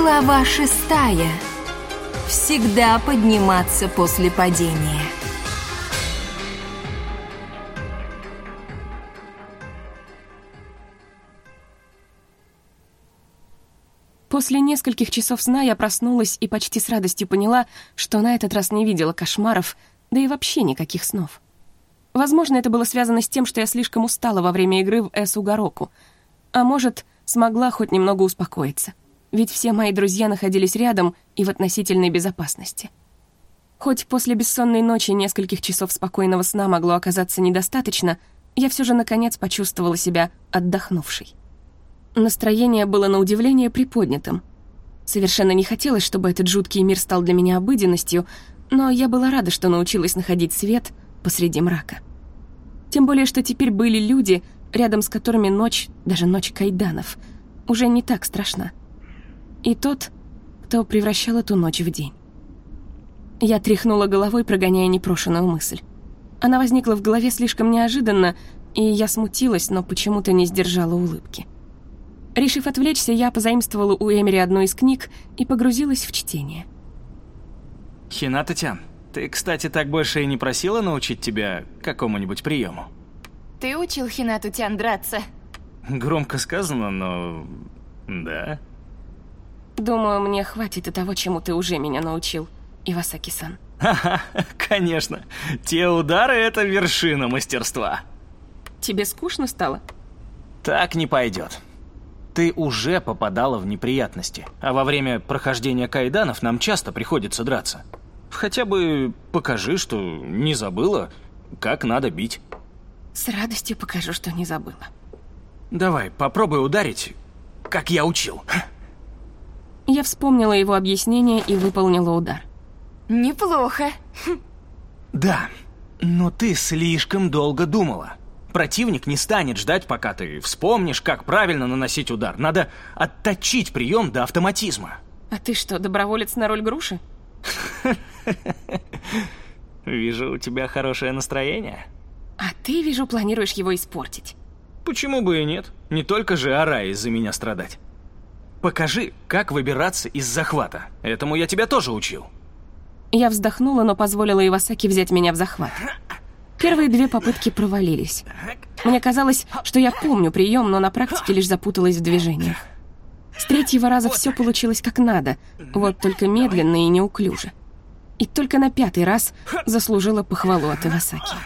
Глава шестая. Всегда подниматься после падения. После нескольких часов сна я проснулась и почти с радостью поняла, что на этот раз не видела кошмаров, да и вообще никаких снов. Возможно, это было связано с тем, что я слишком устала во время игры в Эсу а может, смогла хоть немного успокоиться, ведь все мои друзья находились рядом и в относительной безопасности. Хоть после бессонной ночи нескольких часов спокойного сна могло оказаться недостаточно, я все же наконец почувствовала себя отдохнувшей. Настроение было на удивление приподнятым. Совершенно не хотелось, чтобы этот жуткий мир стал для меня обыденностью, но я была рада, что научилась находить свет посреди мрака. Тем более, что теперь были люди, рядом с которыми ночь, даже ночь кайданов, уже не так страшна. И тот, кто превращал эту ночь в день. Я тряхнула головой, прогоняя непрошенную мысль. Она возникла в голове слишком неожиданно, и я смутилась, но почему-то не сдержала улыбки. Решив отвлечься, я позаимствовала у Эмери одну из книг и погрузилась в чтение. Хината-тян, ты, кстати, так больше и не просила научить тебя какому-нибудь приему? Ты учил Хинату-тян драться? Громко сказано, но... да. Думаю, мне хватит и того, чему ты уже меня научил, Ивасаки-сан. Ха-ха, конечно. Те удары — это вершина мастерства. Тебе скучно стало? Так не пойдет. Ты уже попадала в неприятности, а во время прохождения кайданов нам часто приходится драться. Хотя бы покажи, что не забыла, как надо бить. С радостью покажу, что не забыла. Давай, попробуй ударить, как я учил. Я вспомнила его объяснение и выполнила удар. Неплохо. Да, но ты слишком долго думала. Противник не станет ждать, пока ты вспомнишь, как правильно наносить удар. Надо отточить прием до автоматизма. А ты что, доброволец на роль груши? Вижу, у тебя хорошее настроение. А ты, вижу, планируешь его испортить. Почему бы и нет? Не только же Арай из-за меня страдать. Покажи, как выбираться из захвата. Этому я тебя тоже учил. Я вздохнула, но позволила Ивасаки взять меня в захват. Первые две попытки провалились. Мне казалось, что я помню прием, но на практике лишь запуталась в движениях. С третьего раза все получилось как надо, вот только медленно и неуклюже. И только на пятый раз заслужила похвалу от Ивасаки.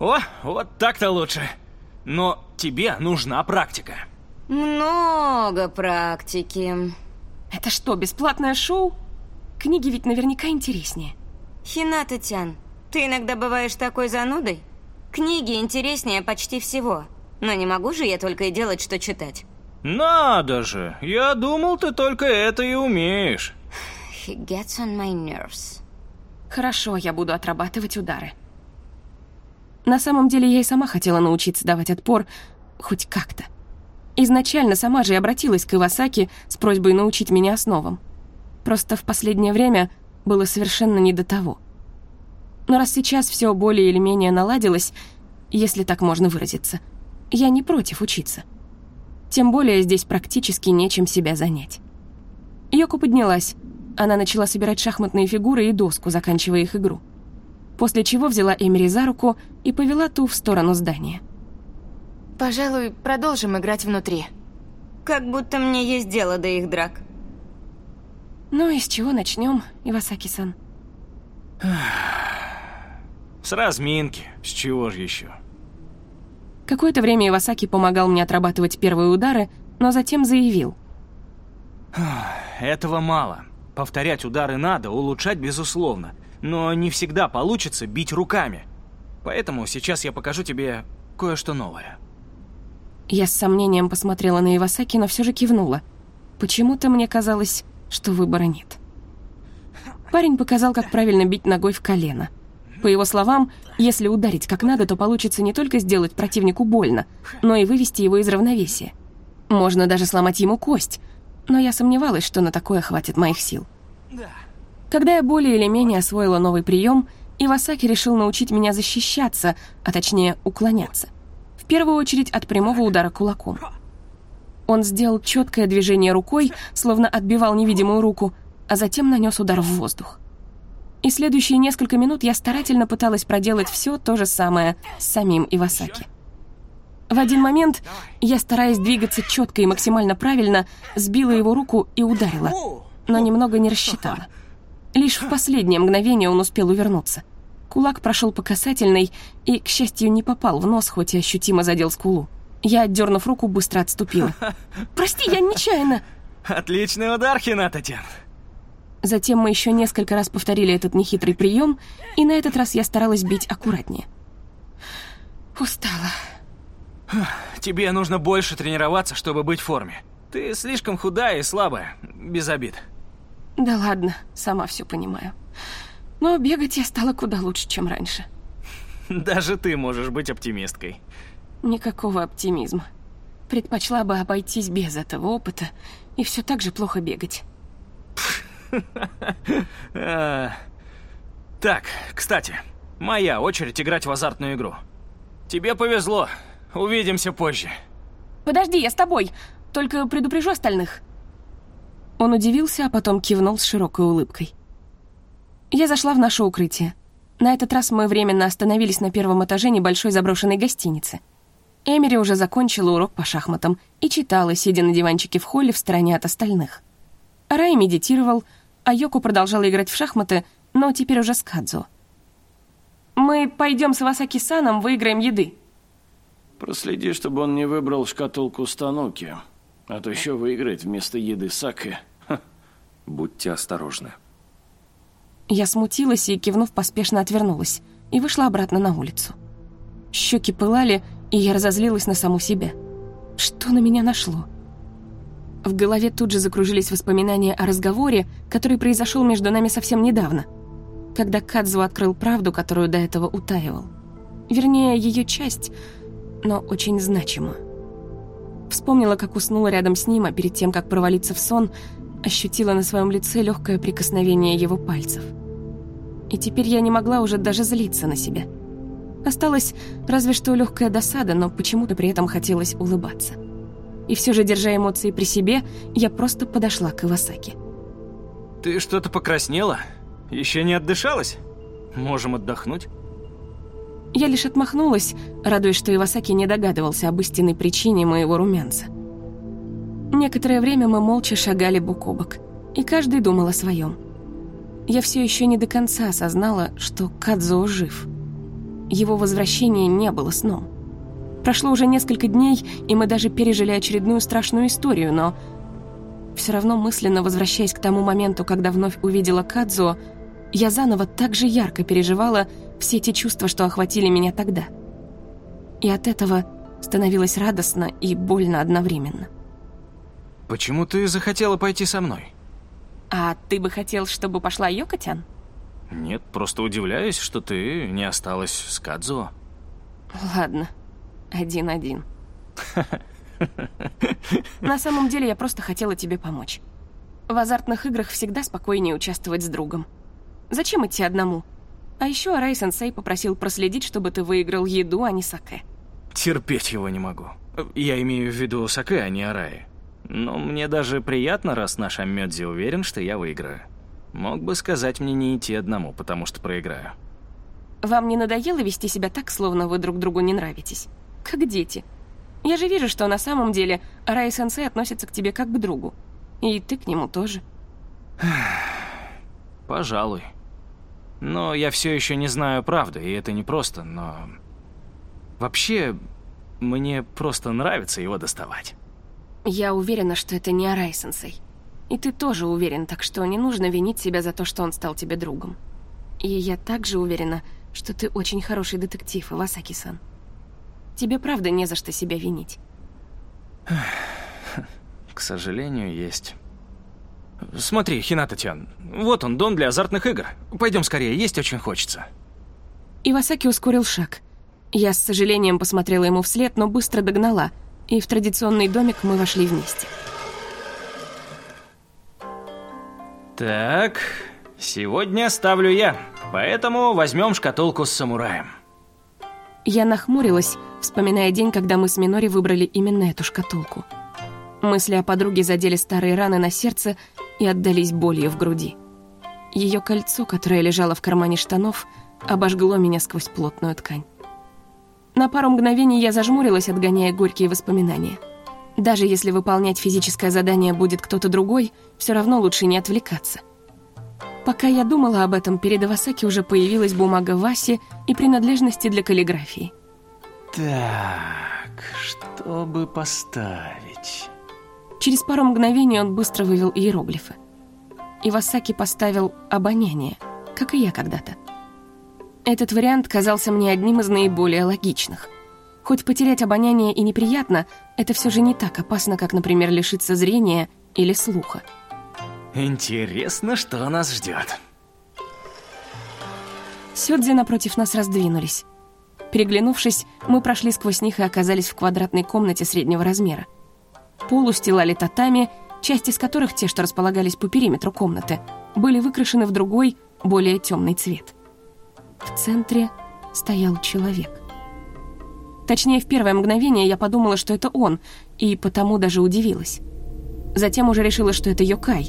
О, вот так-то лучше. Но тебе нужна практика. Много практики. Это что, бесплатное шоу? Книги ведь наверняка интереснее. Хината-тян, ты иногда бываешь такой занудой? Книги интереснее почти всего. Но не могу же я только и делать, что читать. Надо же, я думал, ты только это и умеешь. He gets on my nerves. Хорошо, я буду отрабатывать удары. На самом деле я и сама хотела научиться давать отпор хоть как-то. Изначально сама же и обратилась к Ивасаки с просьбой научить меня основам. Просто в последнее время было совершенно не до того. Но раз сейчас все более или менее наладилось, если так можно выразиться, я не против учиться. Тем более здесь практически нечем себя занять. Йоко поднялась. Она начала собирать шахматные фигуры и доску, заканчивая их игру. После чего взяла Эмери за руку и повела ту в сторону здания. Пожалуй, продолжим играть внутри. Как будто мне есть дело до их драк. Ну и с чего начнем, Ивасаки-сан? С разминки, с чего же еще? Какое-то время Ивасаки помогал мне отрабатывать первые удары, но затем заявил. Этого мало. Повторять удары надо, улучшать безусловно. Но не всегда получится бить руками. Поэтому сейчас я покажу тебе кое-что новое. Я с сомнением посмотрела на Ивасаки, но все же кивнула. Почему-то мне казалось, что выбора нет. Парень показал, как правильно бить ногой в колено. По его словам, если ударить как надо, то получится не только сделать противнику больно, но и вывести его из равновесия. Можно даже сломать ему кость, но я сомневалась, что на такое хватит моих сил. Когда я более или менее освоила новый прием, Ивасаки решил научить меня защищаться, а точнее уклоняться. Первую очередь от прямого удара кулаком. Он сделал четкое движение рукой, словно отбивал невидимую руку, а затем нанес удар в воздух. И следующие несколько минут я старательно пыталась проделать все то же самое с самим Ивасаки. В один момент я, стараясь двигаться четко и максимально правильно, сбила его руку и ударила, но немного не рассчитала. Лишь в последнее мгновение он успел увернуться. Кулак прошел по касательной и, к счастью, не попал в нос, хоть и ощутимо задел скулу. Я, отдернув руку, быстро отступила. «Прости, я нечаянно!» Отличный удар, Хинататян. Затем мы еще несколько раз повторили этот нехитрый прием, и на этот раз я старалась бить аккуратнее. Устала. Тебе нужно больше тренироваться, чтобы быть в форме. Ты слишком худая и слабая, без обид. Да ладно, сама все понимаю. Но бегать я стала куда лучше, чем раньше. Даже ты можешь быть оптимисткой. Никакого оптимизма. Предпочла бы обойтись без этого опыта и все так же плохо бегать. А, Так, кстати, моя очередь играть в азартную игру. Тебе повезло. Увидимся позже. Подожди, я с тобой. Только предупрежу остальных. Он удивился, а потом кивнул с широкой улыбкой. Я зашла в наше укрытие. На этот раз мы временно остановились на первом этаже небольшой заброшенной гостиницы. Эмери уже закончила урок по шахматам и читала, сидя на диванчике в холле в стороне от остальных. Рай медитировал, а Йоко продолжала играть в шахматы, но теперь уже с Кадзо. «Мы пойдем с Васаки-саном, выиграем еды». Проследи, чтобы он не выбрал шкатулку с Тануки, а то еще выиграет вместо еды саке. Будьте осторожны. Я смутилась и, кивнув, поспешно отвернулась и вышла обратно на улицу. Щеки пылали, и я разозлилась на саму себя. Что на меня нашло? В голове тут же закружились воспоминания о разговоре, который произошел между нами совсем недавно, когда Кадзу открыл правду, которую до этого утаивал. Вернее, ее часть, но очень значимую. Вспомнила, как уснула рядом с ним, а перед тем, как провалиться в сон, ощутила на своем лице легкое прикосновение его пальцев. И теперь я не могла уже даже злиться на себя. Осталась разве что легкая досада, но почему-то при этом хотелось улыбаться. И все же, держа эмоции при себе, я просто подошла к Ивасаки. Ты что-то покраснела? Еще не отдышалась? Можем отдохнуть? Я лишь отмахнулась, радуясь, что Ивасаки не догадывался об истинной причине моего румянца. Некоторое время мы молча шагали бок о бок, и каждый думал о своем. Я все еще не до конца осознала, что Кадзо жив. Его возвращение не было сном. Прошло уже несколько дней, и мы даже пережили очередную страшную историю, но... Все равно мысленно возвращаясь к тому моменту, когда вновь увидела Кадзо, я заново так же ярко переживала все те чувства, что охватили меня тогда. И от этого становилось радостно и больно одновременно. Почему ты захотела пойти со мной? «А ты бы хотел, чтобы пошла Йокотян?» Нет, просто удивляюсь, что ты не осталась с Кадзуо. Ладно, один-один. На самом деле я просто хотела тебе помочь. В азартных играх всегда спокойнее участвовать с другом. Зачем идти одному? А еще Арай Сенсей попросил проследить, чтобы ты выиграл еду, а не саке. Терпеть его не могу. Я имею в виду саке, а не Араи. Но мне даже приятно, раз наш Амёдзи уверен, что я выиграю. Мог бы сказать мне не идти одному, потому что проиграю. Вам не надоело вести себя так, словно вы друг другу не нравитесь? Как дети. Я же вижу, что на самом деле Арай Сенсей относится к тебе как к другу. И ты к нему тоже. Пожалуй. Но я все еще не знаю правды, и это непросто, но... Вообще, мне просто нравится его доставать. Я уверена, что это не Арай Сенсей. И ты тоже уверен, так что не нужно винить себя за то, что он стал тебе другом. И я также уверена, что ты очень хороший детектив, Ивасаки-сан. Тебе правда не за что себя винить. К сожалению, есть. Смотри, Хинататян, вот он, дом для азартных игр. Пойдем скорее, есть очень хочется. Ивасаки ускорил шаг. Я с сожалением посмотрела ему вслед, но быстро догнала, и в традиционный домик мы вошли вместе. Так, сегодня ставлю я, поэтому возьмем шкатулку с самураем. Я нахмурилась, вспоминая день, когда мы с Минори выбрали именно эту шкатулку. Мысли о подруге задели старые раны на сердце и отдались болью в груди. Ее кольцо, которое лежало в кармане штанов, обожгло меня сквозь плотную ткань. На пару мгновений я зажмурилась, отгоняя горькие воспоминания. Даже если выполнять физическое задание будет кто-то другой, все равно лучше не отвлекаться. Пока я думала об этом, перед Авасаки уже появилась бумага Васи и принадлежности для каллиграфии. Так, что бы поставить? Через пару мгновений он быстро вывел иероглифы. Ивасаки поставил «обоняние», как и я когда-то. Этот вариант казался мне одним из наиболее логичных. Хоть потерять обоняние и неприятно, это все же не так опасно, как, например, лишиться зрения или слуха. Интересно, что нас ждет. Сёдзи напротив нас раздвинулись. Переглянувшись, мы прошли сквозь них и оказались в квадратной комнате среднего размера. Пол устилали татами, части из которых, те, что располагались по периметру комнаты, были выкрашены в другой, более темный цвет. В центре стоял человек. Точнее, в первое мгновение я подумала, что это он, и потому даже удивилась. Затем уже решила, что это Йокай,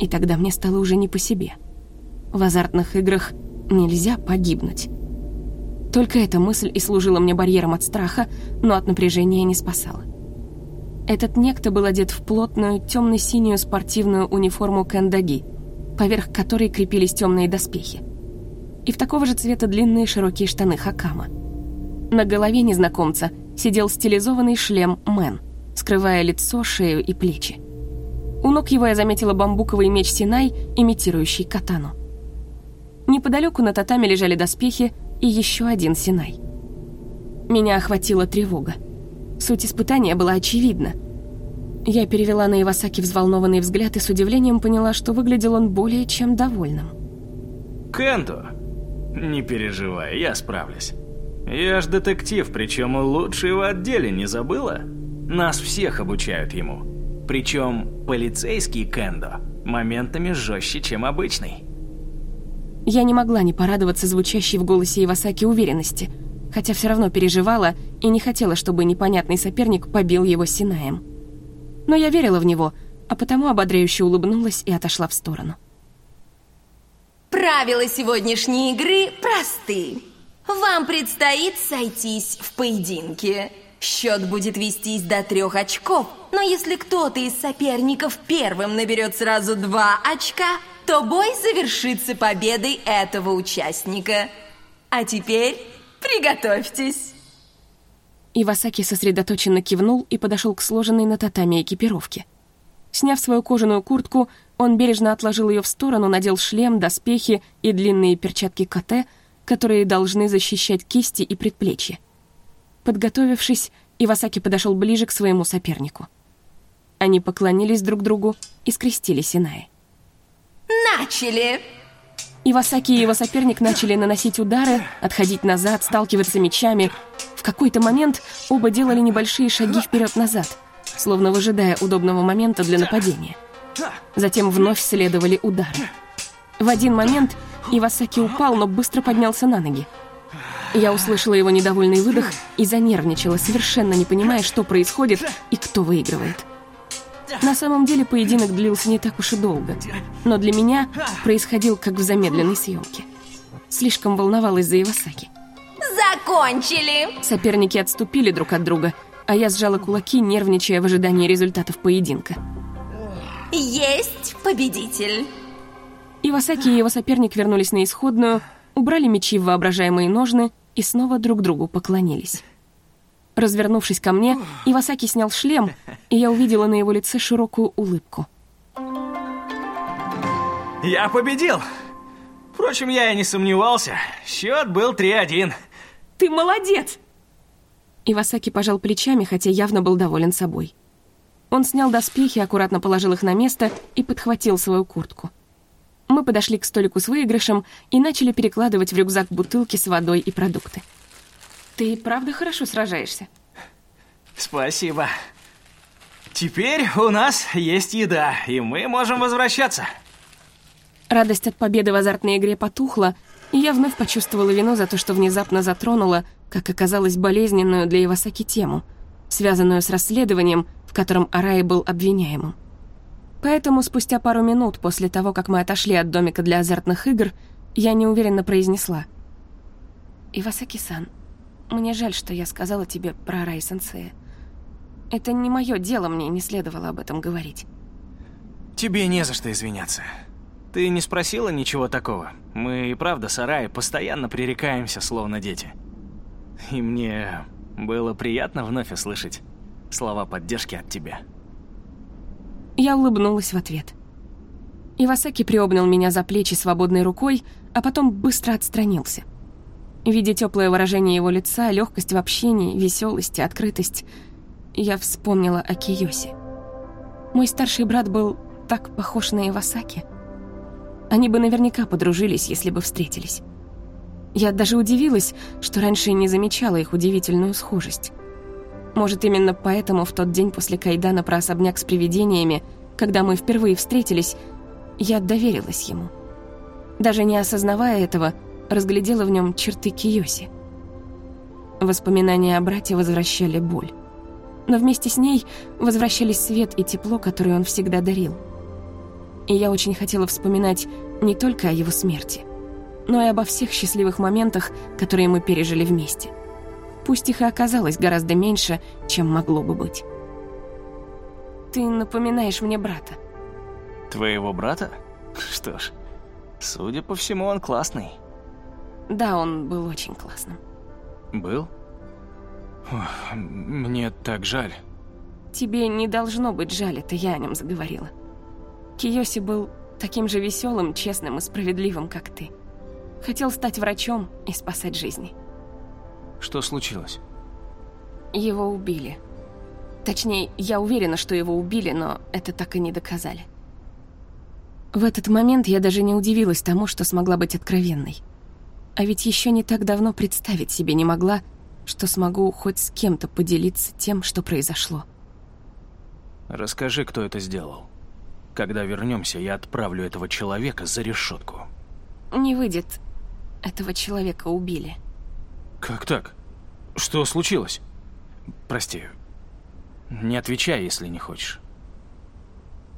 и тогда мне стало уже не по себе. В азартных играх нельзя погибнуть. Только эта мысль и служила мне барьером от страха, но от напряжения не спасала. Этот некто был одет в плотную темно-синюю спортивную униформу кэндаги, поверх которой крепились темные доспехи. И в такого же цвета длинные широкие штаны хакама. На голове незнакомца сидел стилизованный шлем Мэн, скрывая лицо, шею и плечи. У ног его я заметила бамбуковый меч Синай, имитирующий катану. Неподалеку на татаме лежали доспехи и еще один Синай. Меня охватила тревога. Суть испытания была очевидна. Я перевела на Ивасаки взволнованный взгляд и с удивлением поняла, что выглядел он более чем довольным. Кенто, не переживай, я справлюсь. Я ж детектив, причем лучший в отделе, не забыла? Нас всех обучают ему. Причем полицейский Кендо моментами жестче, чем обычный. Я не могла не порадоваться звучащей в голосе Ивасаки уверенности, хотя все равно переживала и не хотела, чтобы непонятный соперник побил его Синаем. Но я верила в него, а потому ободряюще улыбнулась и отошла в сторону. Правила сегодняшней игры просты. Вам предстоит сойтись в поединке. Счет будет вестись до трех очков, но если кто-то из соперников первым наберет сразу два очка, то бой завершится победой этого участника. А теперь приготовьтесь. Ивасаки сосредоточенно кивнул и подошел к сложенной на татами экипировке. Сняв свою кожаную куртку, он бережно отложил ее в сторону, надел шлем, доспехи и длинные перчатки КТ, которые должны защищать кисти и предплечья. Подготовившись, Ивасаки подошел ближе к своему сопернику. Они поклонились друг другу и скрестили Синаи. Начали! Ивасаки и его соперник начали наносить удары, отходить назад, сталкиваться мечами. В какой-то момент оба делали небольшие шаги вперед-назад, словно выжидая удобного момента для нападения. Затем вновь следовали удары. В один момент Ивасаки упал, но быстро поднялся на ноги. Я услышала его недовольный выдох и занервничала, совершенно не понимая, что происходит и кто выигрывает. На самом деле поединок длился не так уж и долго, но для меня происходил как в замедленной съемке. Слишком волновалась за Ивасаки. Закончили! Соперники отступили друг от друга, а я сжала кулаки, нервничая в ожидании результатов поединка. Есть победитель! Ивасаки и его соперник вернулись на исходную, убрали мечи в воображаемые ножны и снова друг другу поклонились. Развернувшись ко мне, Ивасаки снял шлем, и я увидела на его лице широкую улыбку. Я победил! Впрочем, я и не сомневался. Счет был 3-1. «Ты молодец!» Ивасаки пожал плечами, хотя явно был доволен собой. Он снял доспехи, аккуратно положил их на место и подхватил свою куртку. Мы подошли к столику с выигрышем и начали перекладывать в рюкзак бутылки с водой и продукты. «Ты правда хорошо сражаешься?» Спасибо. Теперь у нас есть еда, и мы можем возвращаться. Радость от победы в азартной игре потухла, и я вновь почувствовала вину за то, что внезапно затронула, как оказалось, болезненную для Ивасаки тему, связанную с расследованием, котором Араи был обвиняемым. Поэтому спустя пару минут после того, как мы отошли от домика для азартных игр, я неуверенно произнесла. «Ивасаки-сан, мне жаль, что я сказала тебе про Араи-сенсея. Это не мое дело, мне не следовало об этом говорить». Тебе не за что извиняться. Ты не спросила ничего такого? Мы и правда с Араи постоянно пререкаемся, словно дети. И мне было приятно вновь услышать слова поддержки от тебя. Я улыбнулась в ответ. Ивасаки приобнял меня за плечи свободной рукой, а потом быстро отстранился. Видя теплое выражение его лица, легкость в общении, веселость и открытость, я вспомнила о Киосе. Мой старший брат был так похож на Ивасаки. Они бы наверняка подружились, если бы встретились. Я даже удивилась, что раньше не замечала их удивительную схожесть. Может, именно поэтому в тот день после Кайдана про особняк с привидениями, когда мы впервые встретились, я доверилась ему. Даже не осознавая этого, разглядела в нем черты Киоси. Воспоминания о брате возвращали боль. Но вместе с ней возвращались свет и тепло, которые он всегда дарил – и я очень хотела вспоминать не только о его смерти, но и обо всех счастливых моментах, которые мы пережили вместе. Пусть их и оказалось гораздо меньше, чем могло бы быть. Ты напоминаешь мне брата. Твоего брата? Что ж, судя по всему, он классный. Да, он был очень классным. Был? Ох, мне так жаль. Тебе не должно быть жаль, это я о нем заговорила. Киоси был таким же веселым, честным и справедливым, как ты. Хотел стать врачом и спасать жизни. Что случилось? Его убили. Точнее, я уверена, что его убили, но это так и не доказали. В этот момент я даже не удивилась тому, что смогла быть откровенной. А ведь еще не так давно представить себе не могла, что смогу хоть с кем-то поделиться тем, что произошло. Расскажи, кто это сделал. Когда вернемся, я отправлю этого человека за решетку. Не выйдет. Этого человека убили. Как так? Что случилось? Прости. Не отвечай, если не хочешь.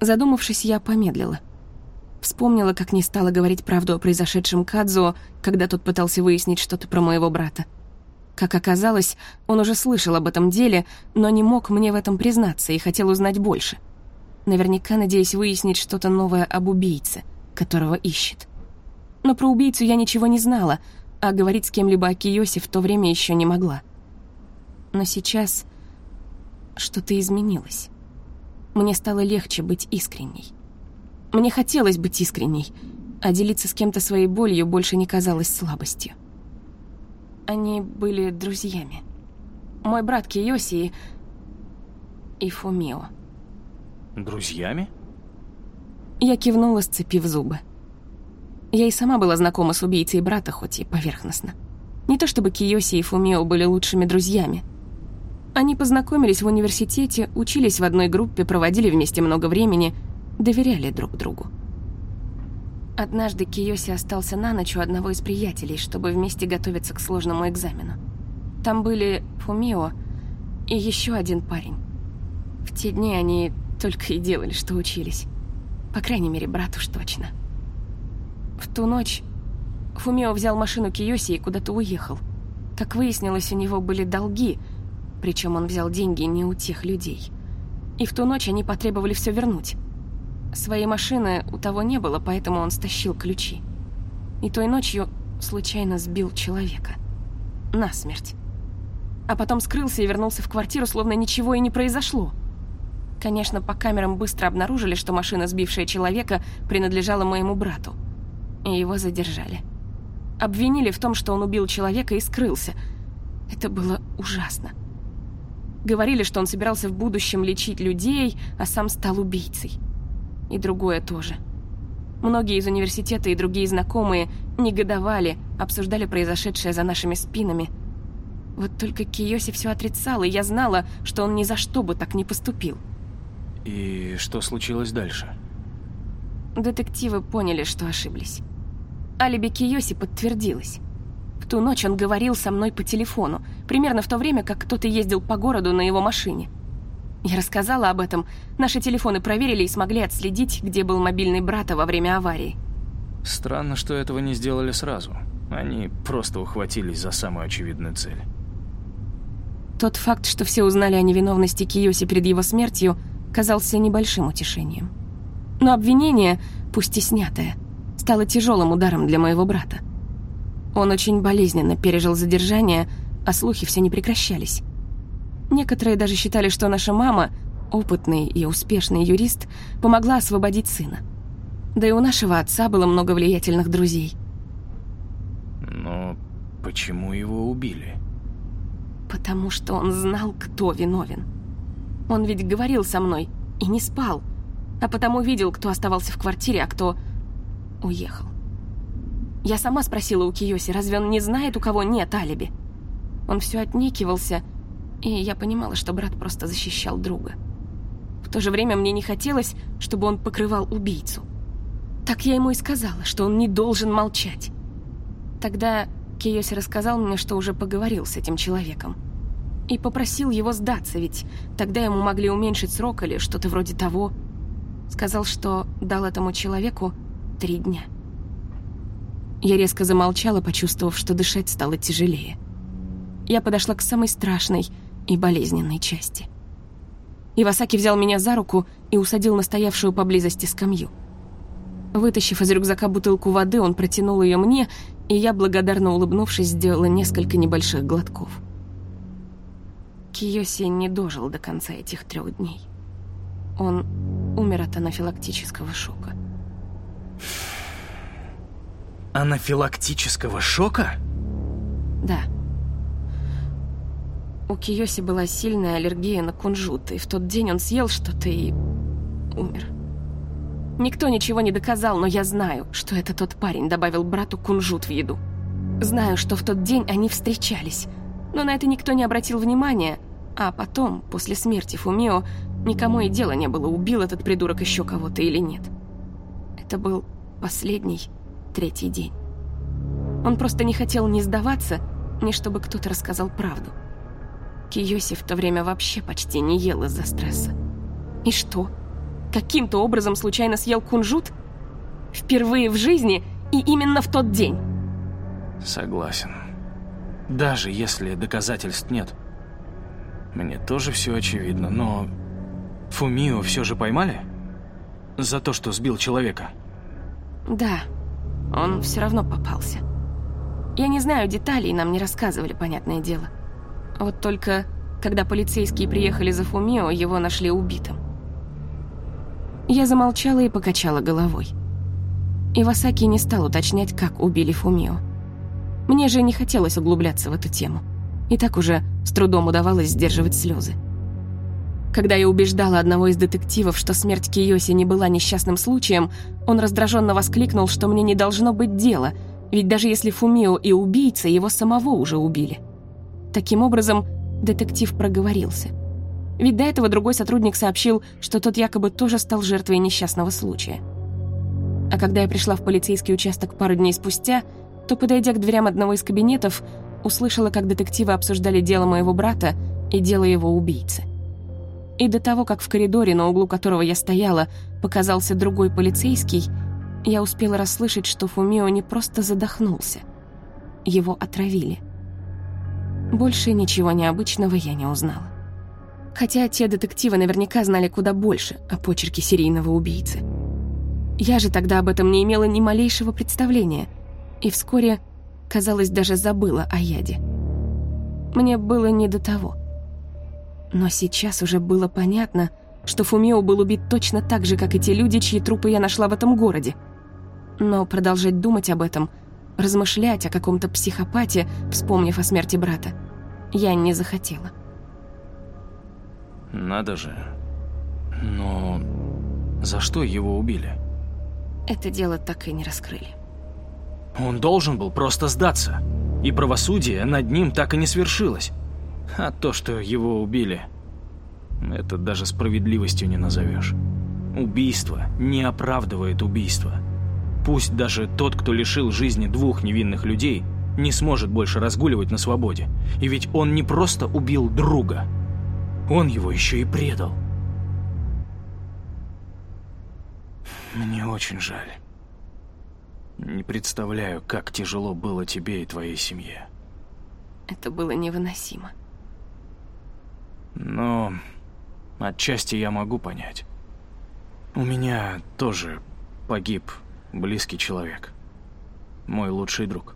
Задумавшись, я помедлила. Вспомнила, как не стала говорить правду о произошедшем Кадзуо, когда тот пытался выяснить что-то про моего брата. Как оказалось, он уже слышал об этом деле, но не мог мне в этом признаться и хотел узнать больше наверняка надеясь выяснить что-то новое об убийце, которого ищет. Но про убийцу я ничего не знала, а говорить с кем-либо о Киосе в то время еще не могла. Но сейчас что-то изменилось. Мне стало легче быть искренней. Мне хотелось быть искренней, а делиться с кем-то своей болью больше не казалось слабостью. Они были друзьями. Мой брат Киоси и... и Фумио. Друзьями? Я кивнула, сцепив зубы. Я и сама была знакома с убийцей брата, хоть и поверхностно. Не то чтобы Киоси и Фумио были лучшими друзьями. Они познакомились в университете, учились в одной группе, проводили вместе много времени, доверяли друг другу. Однажды Киоси остался на ночь у одного из приятелей, чтобы вместе готовиться к сложному экзамену. Там были Фумио и еще один парень. В те дни они только и делали, что учились. По крайней мере, брат уж точно. В ту ночь Фумио взял машину Киоси и куда-то уехал. Как выяснилось, у него были долги, причем он взял деньги не у тех людей. И в ту ночь они потребовали все вернуть. Своей машины у того не было, поэтому он стащил ключи. И той ночью случайно сбил человека. Насмерть. А потом скрылся и вернулся в квартиру, словно ничего и не произошло. Конечно, по камерам быстро обнаружили, что машина, сбившая человека, принадлежала моему брату. И его задержали. Обвинили в том, что он убил человека и скрылся. Это было ужасно. Говорили, что он собирался в будущем лечить людей, а сам стал убийцей. И другое тоже. Многие из университета и другие знакомые негодовали, обсуждали произошедшее за нашими спинами. Вот только Киоси все отрицал, и я знала, что он ни за что бы так не поступил. И что случилось дальше? Детективы поняли, что ошиблись. Алиби Киоси подтвердилось. В ту ночь он говорил со мной по телефону, примерно в то время, как кто-то ездил по городу на его машине. Я рассказала об этом. Наши телефоны проверили и смогли отследить, где был мобильный брата во время аварии. Странно, что этого не сделали сразу. Они просто ухватились за самую очевидную цель. Тот факт, что все узнали о невиновности Киоси перед его смертью, казался небольшим утешением. Но обвинение, пусть и снятое, стало тяжелым ударом для моего брата. Он очень болезненно пережил задержание, а слухи все не прекращались. Некоторые даже считали, что наша мама, опытный и успешный юрист, помогла освободить сына. Да и у нашего отца было много влиятельных друзей. Но почему его убили? Потому что он знал, кто виновен. Он ведь говорил со мной и не спал, а потому видел, кто оставался в квартире, а кто уехал. Я сама спросила у Киоси, разве он не знает, у кого нет алиби? Он все отнекивался, и я понимала, что брат просто защищал друга. В то же время мне не хотелось, чтобы он покрывал убийцу. Так я ему и сказала, что он не должен молчать. Тогда Киоси рассказал мне, что уже поговорил с этим человеком. И попросил его сдаться, ведь тогда ему могли уменьшить срок или что-то вроде того. Сказал, что дал этому человеку три дня. Я резко замолчала, почувствовав, что дышать стало тяжелее. Я подошла к самой страшной и болезненной части. Ивасаки взял меня за руку и усадил на стоявшую поблизости скамью. Вытащив из рюкзака бутылку воды, он протянул ее мне, и я, благодарно улыбнувшись, сделала несколько небольших глотков. Киоси не дожил до конца этих трех дней. Он умер от анафилактического шока. Анафилактического шока? Да. У Киоси была сильная аллергия на кунжут, и в тот день он съел что-то и умер. Никто ничего не доказал, но я знаю, что это тот парень добавил брату кунжут в еду. Знаю, что в тот день они встречались, но на это никто не обратил внимания, а потом, после смерти Фумио, никому и дела не было, убил этот придурок еще кого-то или нет. Это был последний, третий день. Он просто не хотел ни сдаваться, ни чтобы кто-то рассказал правду. Киоси в то время вообще почти не ел из-за стресса. И что? Каким-то образом случайно съел кунжут? Впервые в жизни и именно в тот день. Согласен. Даже если доказательств нет. Мне тоже все очевидно, но... Фумио все же поймали? За то, что сбил человека? Да, он все равно попался. Я не знаю деталей, нам не рассказывали, понятное дело. Вот только, когда полицейские приехали за Фумио, его нашли убитым. Я замолчала и покачала головой. Ивасаки не стал уточнять, как убили Фумио. Мне же не хотелось углубляться в эту тему. И так уже с трудом удавалось сдерживать слезы. Когда я убеждала одного из детективов, что смерть Киоси не была несчастным случаем, он раздраженно воскликнул, что мне не должно быть дела, ведь даже если Фумио и убийца, его самого уже убили. Таким образом, детектив проговорился. Ведь до этого другой сотрудник сообщил, что тот якобы тоже стал жертвой несчастного случая. А когда я пришла в полицейский участок пару дней спустя, то, подойдя к дверям одного из кабинетов, услышала, как детективы обсуждали дело моего брата и дело его убийцы. И до того, как в коридоре, на углу которого я стояла, показался другой полицейский, я успела расслышать, что Фумио не просто задохнулся. Его отравили. Больше ничего необычного я не узнала. Хотя те детективы наверняка знали куда больше о почерке серийного убийцы. Я же тогда об этом не имела ни малейшего представления, и вскоре, казалось, даже забыла о яде. Мне было не до того. Но сейчас уже было понятно, что Фумио был убит точно так же, как и те люди, чьи трупы я нашла в этом городе. Но продолжать думать об этом, размышлять о каком-то психопате, вспомнив о смерти брата, я не захотела. Надо же. Но за что его убили? Это дело так и не раскрыли. Он должен был просто сдаться. И правосудие над ним так и не свершилось. А то, что его убили, это даже справедливостью не назовешь. Убийство не оправдывает убийство. Пусть даже тот, кто лишил жизни двух невинных людей, не сможет больше разгуливать на свободе. И ведь он не просто убил друга – Он его еще и предал. Мне очень жаль. Не представляю, как тяжело было тебе и твоей семье. Это было невыносимо. Но отчасти я могу понять. У меня тоже погиб близкий человек. Мой лучший друг.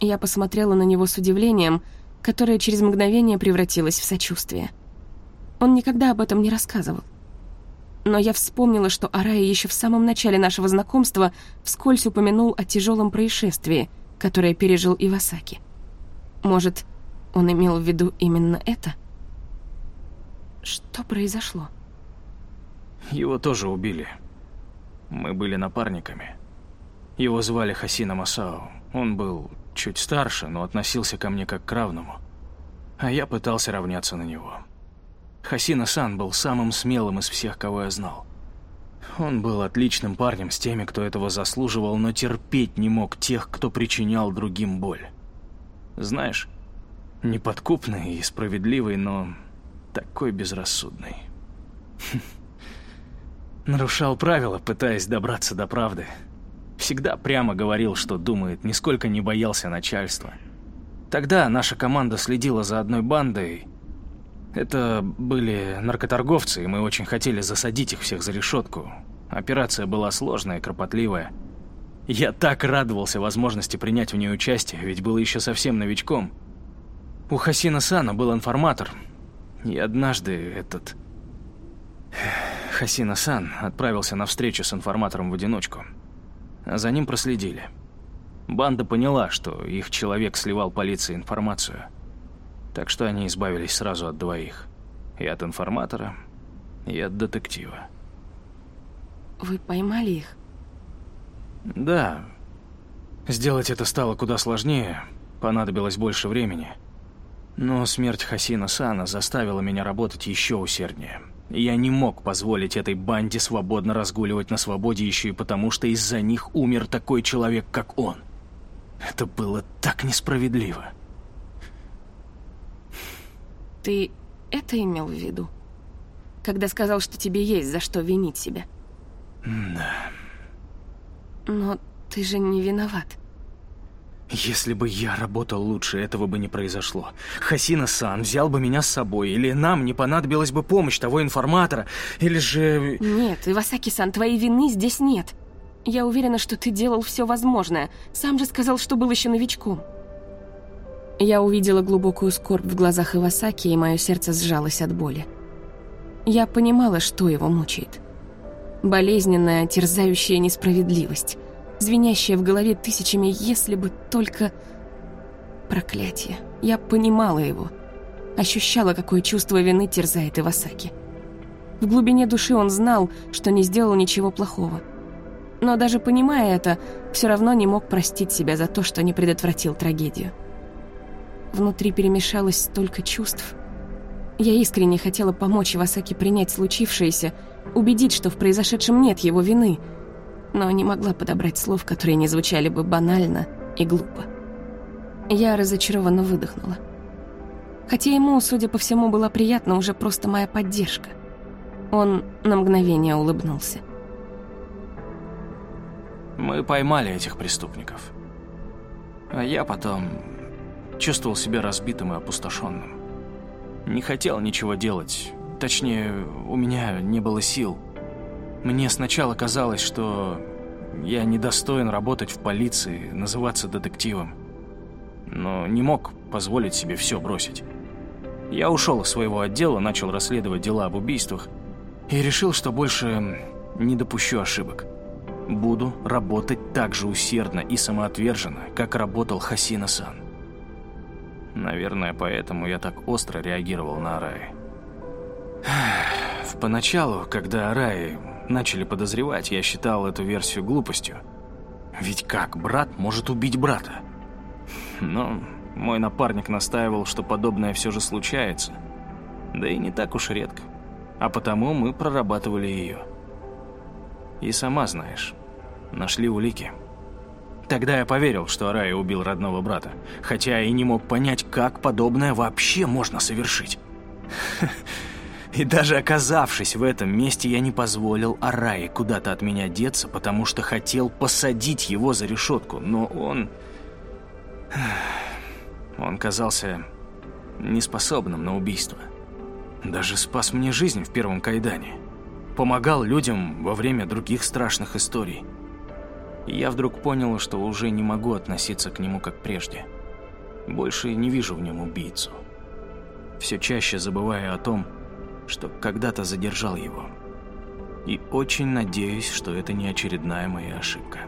Я посмотрела на него с удивлением, которое через мгновение превратилось в сочувствие. Он никогда об этом не рассказывал. Но я вспомнила, что Арая еще в самом начале нашего знакомства вскользь упомянул о тяжелом происшествии, которое пережил Ивасаки. Может, он имел в виду именно это? Что произошло? Его тоже убили. Мы были напарниками. Его звали Хасина Масао. Он был чуть старше, но относился ко мне как к равному. А я пытался равняться на него. Хасина-сан был самым смелым из всех, кого я знал. Он был отличным парнем с теми, кто этого заслуживал, но терпеть не мог тех, кто причинял другим боль. Знаешь, неподкупный и справедливый, но такой безрассудный. Нарушал правила, пытаясь добраться до правды. Всегда прямо говорил, что думает, нисколько не боялся начальства. Тогда наша команда следила за одной бандой. Это были наркоторговцы, и мы очень хотели засадить их всех за решетку. Операция была сложная и кропотливая. Я так радовался возможности принять в ней участие, ведь был еще совсем новичком. У Хасина Сана был информатор. И однажды этот... Хасина Сан отправился на встречу с информатором в одиночку а за ним проследили. Банда поняла, что их человек сливал полиции информацию. Так что они избавились сразу от двоих. И от информатора, и от детектива. Вы поймали их? Да. Сделать это стало куда сложнее, понадобилось больше времени. Но смерть Хасина Сана заставила меня работать еще усерднее. Я не мог позволить этой банде свободно разгуливать на свободе еще и потому, что из-за них умер такой человек, как он. Это было так несправедливо. Ты это имел в виду? Когда сказал, что тебе есть за что винить себя? Да. Но ты же не виноват. Если бы я работал лучше, этого бы не произошло. Хасина-сан взял бы меня с собой, или нам не понадобилась бы помощь того информатора, или же... Нет, Ивасаки-сан, твоей вины здесь нет. Я уверена, что ты делал все возможное. Сам же сказал, что был еще новичком. Я увидела глубокую скорбь в глазах Ивасаки, и мое сердце сжалось от боли. Я понимала, что его мучает. Болезненная, терзающая несправедливость звенящая в голове тысячами «если бы только...» Проклятие. Я понимала его. Ощущала, какое чувство вины терзает Ивасаки. В глубине души он знал, что не сделал ничего плохого. Но даже понимая это, все равно не мог простить себя за то, что не предотвратил трагедию. Внутри перемешалось столько чувств. Я искренне хотела помочь Ивасаки принять случившееся, убедить, что в произошедшем нет его вины — но не могла подобрать слов, которые не звучали бы банально и глупо. Я разочарованно выдохнула. Хотя ему, судя по всему, была приятна уже просто моя поддержка. Он на мгновение улыбнулся. Мы поймали этих преступников. А я потом чувствовал себя разбитым и опустошенным. Не хотел ничего делать. Точнее, у меня не было сил. Мне сначала казалось, что я недостоин работать в полиции, называться детективом. Но не мог позволить себе все бросить. Я ушел из своего отдела, начал расследовать дела об убийствах и решил, что больше не допущу ошибок. Буду работать так же усердно и самоотверженно, как работал Хасина-сан. Наверное, поэтому я так остро реагировал на Араи. Поначалу, когда Араи начали подозревать, я считал эту версию глупостью. Ведь как брат может убить брата? Но мой напарник настаивал, что подобное все же случается. Да и не так уж редко. А потому мы прорабатывали ее. И сама знаешь, нашли улики. Тогда я поверил, что Арая убил родного брата, хотя и не мог понять, как подобное вообще можно совершить. И даже оказавшись в этом месте, я не позволил Арае куда-то от меня деться, потому что хотел посадить его за решетку, но он... Он казался неспособным на убийство. Даже спас мне жизнь в первом кайдане. Помогал людям во время других страшных историй. И я вдруг понял, что уже не могу относиться к нему как прежде. Больше не вижу в нем убийцу. Все чаще забываю о том, что когда-то задержал его. И очень надеюсь, что это не очередная моя ошибка.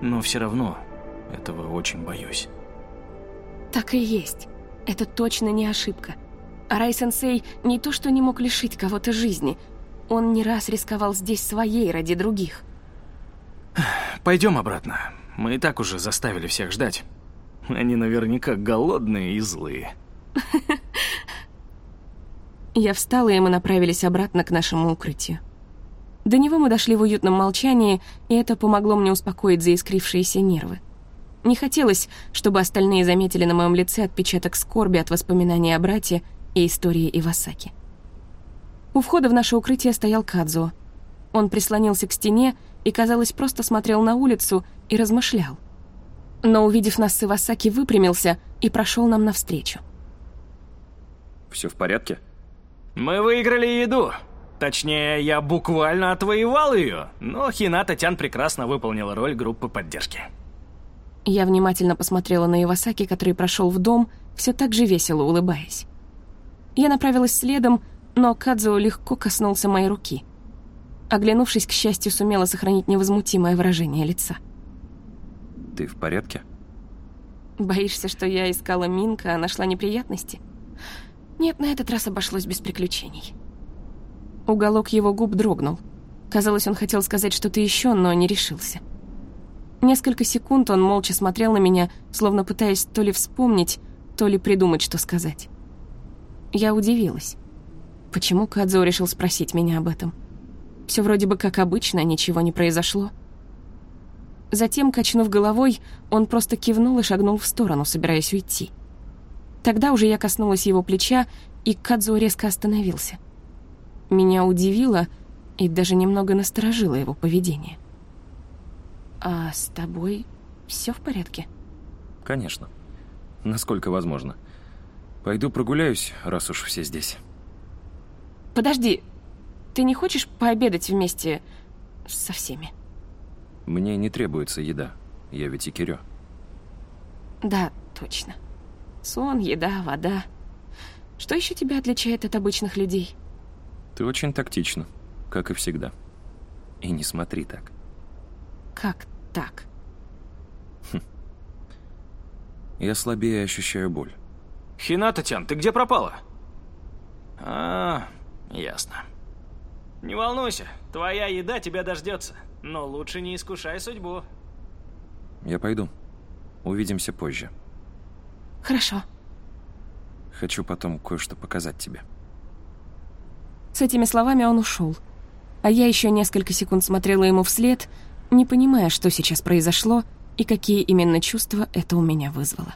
Но все равно этого очень боюсь. Так и есть. Это точно не ошибка. Арай-сенсей не то что не мог лишить кого-то жизни, он не раз рисковал здесь своей ради других. Пойдем обратно. Мы и так уже заставили всех ждать. Они наверняка голодные и злые. Я встала, и мы направились обратно к нашему укрытию. До него мы дошли в уютном молчании, и это помогло мне успокоить заискрившиеся нервы. Не хотелось, чтобы остальные заметили на моем лице отпечаток скорби от воспоминаний о брате и истории Ивасаки. У входа в наше укрытие стоял Кадзо. Он прислонился к стене и, казалось, просто смотрел на улицу и размышлял. Но, увидев нас Ивасаки, выпрямился и прошел нам навстречу. Все в порядке? Мы выиграли еду. Точнее, я буквально отвоевал ее, но Хината Тян прекрасно выполнила роль группы поддержки. Я внимательно посмотрела на Ивасаки, который прошел в дом, все так же весело улыбаясь. Я направилась следом, но Кадзо легко коснулся моей руки. Оглянувшись, к счастью, сумела сохранить невозмутимое выражение лица. Ты в порядке? Боишься, что я искала Минка, а нашла неприятности? Нет, на этот раз обошлось без приключений. Уголок его губ дрогнул. Казалось, он хотел сказать что-то еще, но не решился. Несколько секунд он молча смотрел на меня, словно пытаясь то ли вспомнить, то ли придумать, что сказать. Я удивилась. Почему Кадзо решил спросить меня об этом? Все вроде бы как обычно, ничего не произошло. Затем, качнув головой, он просто кивнул и шагнул в сторону, собираясь уйти. Тогда уже я коснулась его плеча, и Кадзо резко остановился. Меня удивило и даже немного насторожило его поведение. «А с тобой все в порядке?» Конечно. Насколько возможно. Пойду прогуляюсь, раз уж все здесь. «Подожди, ты не хочешь пообедать вместе со всеми?» Мне не требуется еда. Я ведь и Кирё. «Да, точно. Сон, еда, вода. Что еще тебя отличает от обычных людей?» Ты очень тактична, как и всегда. И не смотри так. «Как так?» Я слабее ощущаю боль. Хината-тян, ты где пропала? А, ясно. Не волнуйся, твоя еда тебя дождется. Но лучше не искушай судьбу. Я пойду. Увидимся позже. «Хорошо». Хочу потом кое-что показать тебе. С этими словами он ушел. А я еще несколько секунд смотрела ему вслед, не понимая, что сейчас произошло и какие именно чувства это у меня вызвало.